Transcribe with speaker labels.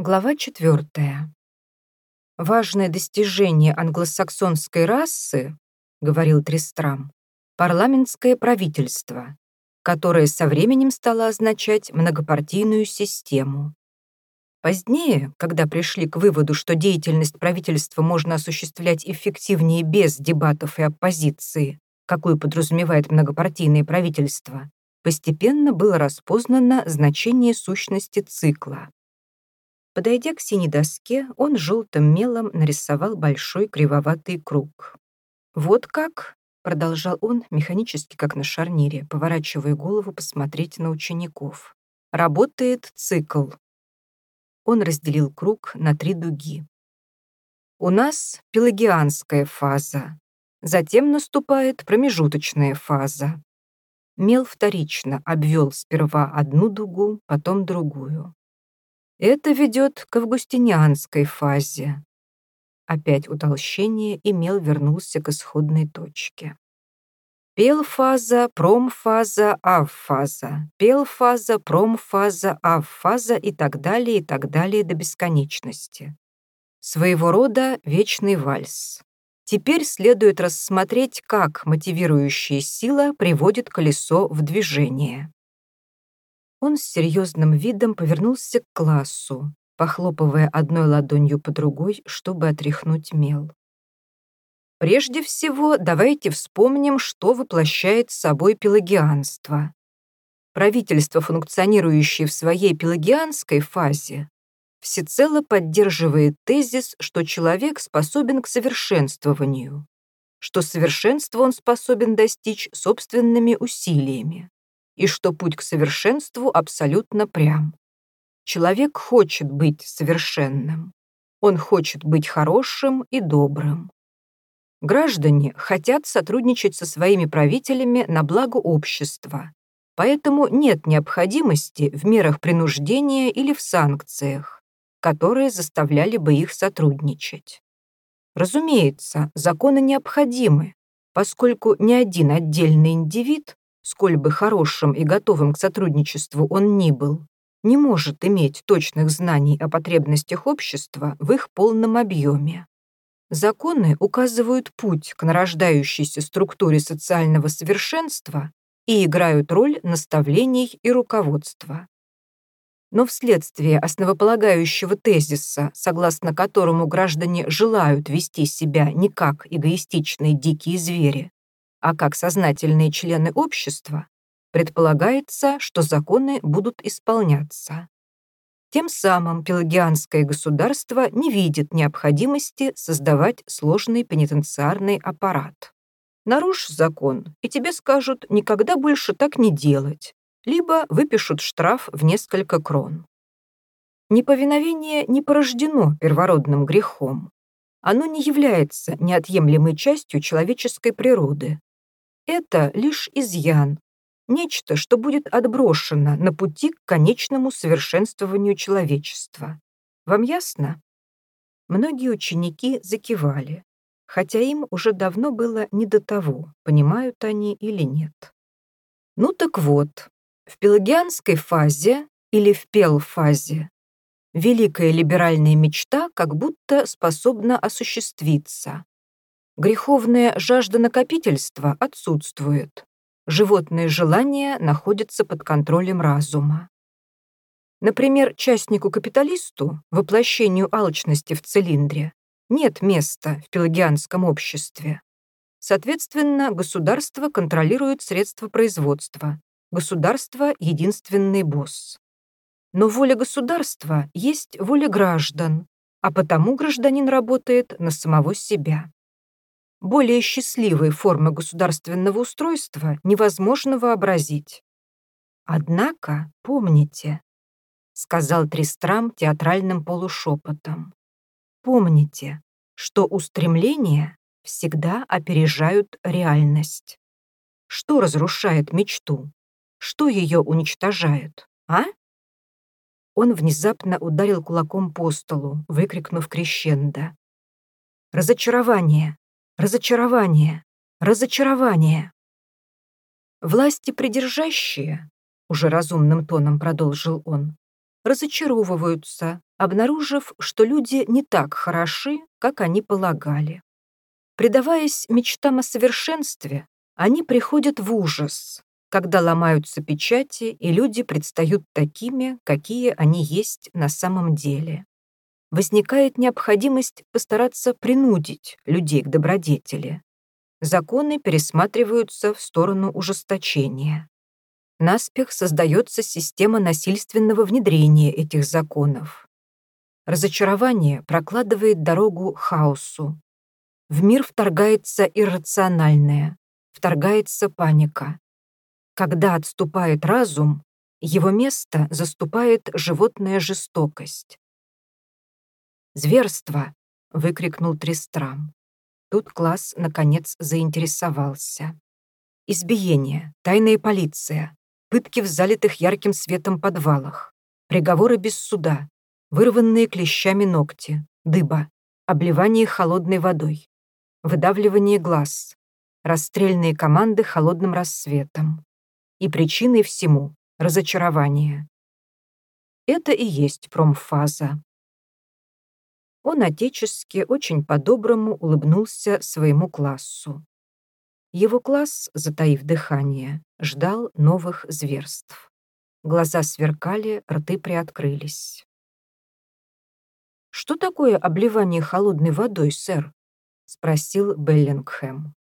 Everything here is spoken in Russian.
Speaker 1: Глава четвертая. «Важное достижение англосаксонской расы, — говорил Тристрам, — парламентское правительство, которое со временем стало означать многопартийную систему. Позднее, когда пришли к выводу, что деятельность правительства можно осуществлять эффективнее без дебатов и оппозиции, какую подразумевает многопартийное правительство, постепенно было распознано значение сущности цикла. Подойдя к синей доске, он желтым мелом нарисовал большой кривоватый круг. «Вот как», — продолжал он, механически, как на шарнире, поворачивая голову посмотреть на учеников, «работает цикл». Он разделил круг на три дуги. «У нас пелагианская фаза, затем наступает промежуточная фаза. Мел вторично обвел сперва одну дугу, потом другую. Это ведет к августинианской фазе. Опять утолщение, и мел вернулся к исходной точке. Пелфаза, промфаза, авфаза, пелфаза, промфаза, авфаза и так далее, и так далее до бесконечности. Своего рода вечный вальс. Теперь следует рассмотреть, как мотивирующая сила приводит колесо в движение. Он с серьезным видом повернулся к классу, похлопывая одной ладонью по другой, чтобы отряхнуть мел. Прежде всего, давайте вспомним, что воплощает собой пелагианство. Правительство, функционирующее в своей пелагианской фазе, всецело поддерживает тезис, что человек способен к совершенствованию, что совершенство он способен достичь собственными усилиями и что путь к совершенству абсолютно прям. Человек хочет быть совершенным. Он хочет быть хорошим и добрым. Граждане хотят сотрудничать со своими правителями на благо общества, поэтому нет необходимости в мерах принуждения или в санкциях, которые заставляли бы их сотрудничать. Разумеется, законы необходимы, поскольку ни один отдельный индивид сколь бы хорошим и готовым к сотрудничеству он ни был, не может иметь точных знаний о потребностях общества в их полном объеме. Законы указывают путь к нарождающейся структуре социального совершенства и играют роль наставлений и руководства. Но вследствие основополагающего тезиса, согласно которому граждане желают вести себя не как эгоистичные дикие звери, а как сознательные члены общества, предполагается, что законы будут исполняться. Тем самым пелагианское государство не видит необходимости создавать сложный пенитенциарный аппарат. Нарушь закон, и тебе скажут никогда больше так не делать, либо выпишут штраф в несколько крон. Неповиновение не порождено первородным грехом. Оно не является неотъемлемой частью человеческой природы, это лишь изъян, нечто, что будет отброшено на пути к конечному совершенствованию человечества. Вам ясно? Многие ученики закивали, хотя им уже давно было не до того, понимают они или нет. Ну так вот, в пелагианской фазе или в пел-фазе великая либеральная мечта как будто способна осуществиться, Греховная жажда накопительства отсутствует. Животные желания находятся под контролем разума. Например, частнику-капиталисту, воплощению алчности в цилиндре, нет места в пелагианском обществе. Соответственно, государство контролирует средства производства. Государство — единственный босс. Но воля государства есть воля граждан, а потому гражданин работает на самого себя. Более счастливой формы государственного устройства невозможно вообразить. Однако, помните, сказал Тристрам театральным полушепотом, помните, что устремления всегда опережают реальность. Что разрушает мечту? Что ее уничтожает, а? Он внезапно ударил кулаком по столу, выкрикнув крещендо. «Разочарование! Разочарование, разочарование. Власти придержащие, уже разумным тоном продолжил он, разочаровываются, обнаружив, что люди не так хороши, как они полагали. Предаваясь мечтам о совершенстве, они приходят в ужас, когда ломаются печати, и люди предстают такими, какие они есть на самом деле. Возникает необходимость постараться принудить людей к добродетели. Законы пересматриваются в сторону ужесточения. Наспех создается система насильственного внедрения этих законов. Разочарование прокладывает дорогу хаосу. В мир вторгается иррациональное, вторгается паника. Когда отступает разум, его место заступает животная жестокость. «Зверство!» — выкрикнул Тристрам. Тут класс, наконец, заинтересовался. Избиение, тайная полиция, пытки в залитых ярким светом подвалах, приговоры без суда, вырванные клещами ногти, дыба, обливание холодной водой, выдавливание глаз, расстрельные команды холодным рассветом, и причиной всему — разочарование. Это и есть промфаза. Он отечески очень по-доброму улыбнулся своему классу. Его класс, затаив дыхание, ждал новых зверств. Глаза сверкали, рты приоткрылись. «Что такое обливание холодной водой, сэр?» — спросил Беллингхэм.